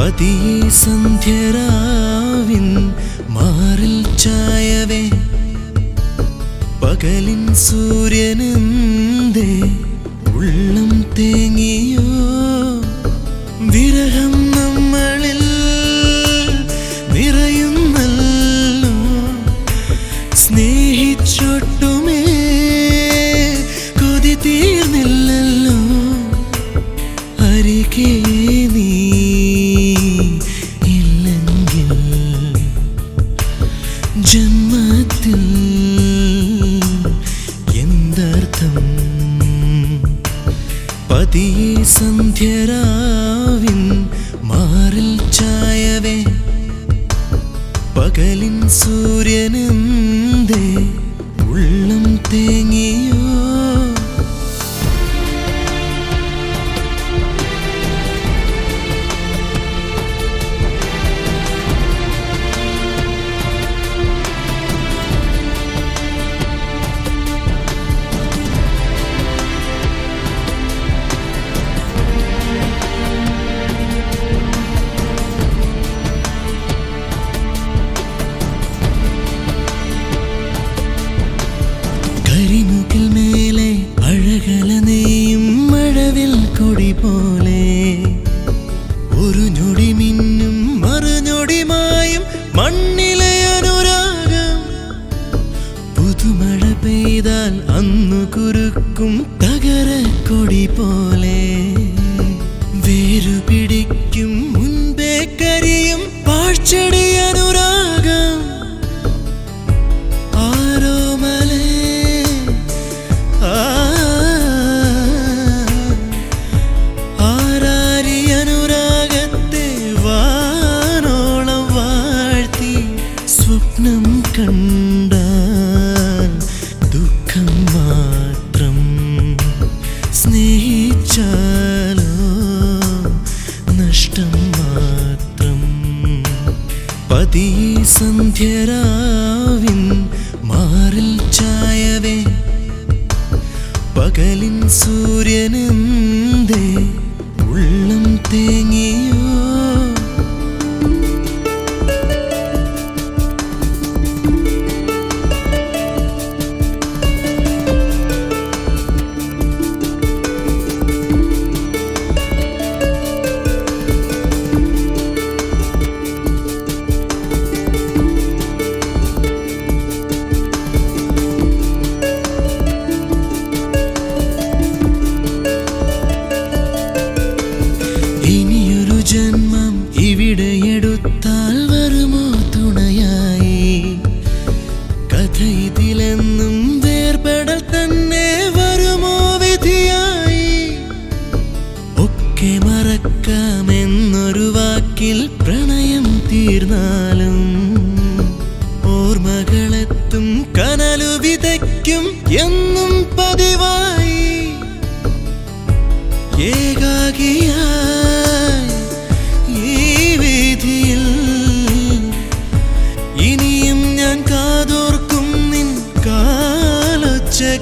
പതിയെ സന്ധ്യരാവിൻ മാറിൽ ചായവേ. പകലിൻ സൂര്യനെന്തേ ഉള്ളം തേങ്ങിയോ. പകലിൻ സൂര്യനെന്തേ ഉള്ളം തേങ്ങിയോ പോലെ. ഒരു ഞൊടി മിന്നും മറുഞൊടി മായും മണ്ണിലെ അനുരാഗം. പുതുമഴ പെയ്താൽ അന്നു കുരുക്കും തകരക്കൊടി പോലെ. വേരു പിടിക്കും മുൻപേ കരിയും പാഴ്ചെടി പതിയെ സന്ധ്യരാവിൻ മാറിൽ ചായവേ. പകലിൻ സൂര്യനെന്തേ ഉള്ളം തേങ്ങിയോ?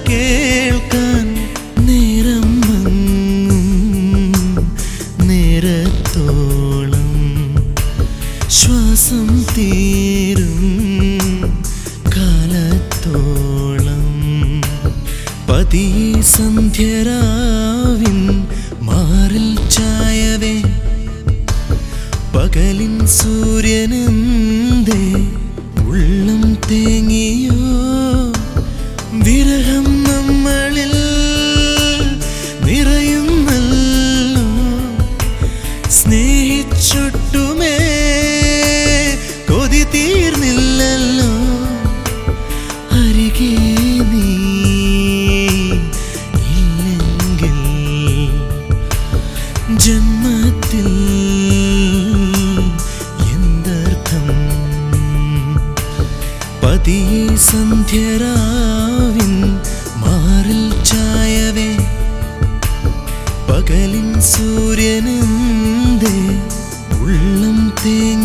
കേൾക്കാൻ നേരം നേരത്തോളം ശ്വാസം തീരും കാലത്തോളം പതിയെ സന്ധ്യരാവിൻ മാറിൽ ചായവേ പകലിൻ സൂര്യനെന്തേ സ്നേഹിച്ചൊട്ടുമേ കൊതി തീർന്നില്ലല്ലോ. അരികെ നീ ഇല്ലെങ്കിൽ ജന്മത്തിൽ എന്തർത്ഥം? പതിയെ സന്ധ്യരാവിൻ മാറിൽ ചായവേ. പകലിൻ സൂര്യനെന്തേ ഉള്ളം തേങ്ങി